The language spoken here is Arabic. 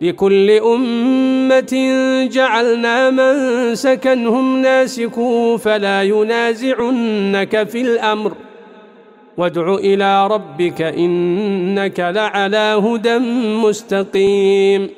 لكل أمة جعلنا من سكنهم ناسكوا فلا ينازعنك في الأمر. وادع إلى ربك إنك لعلى هدى مستقيم.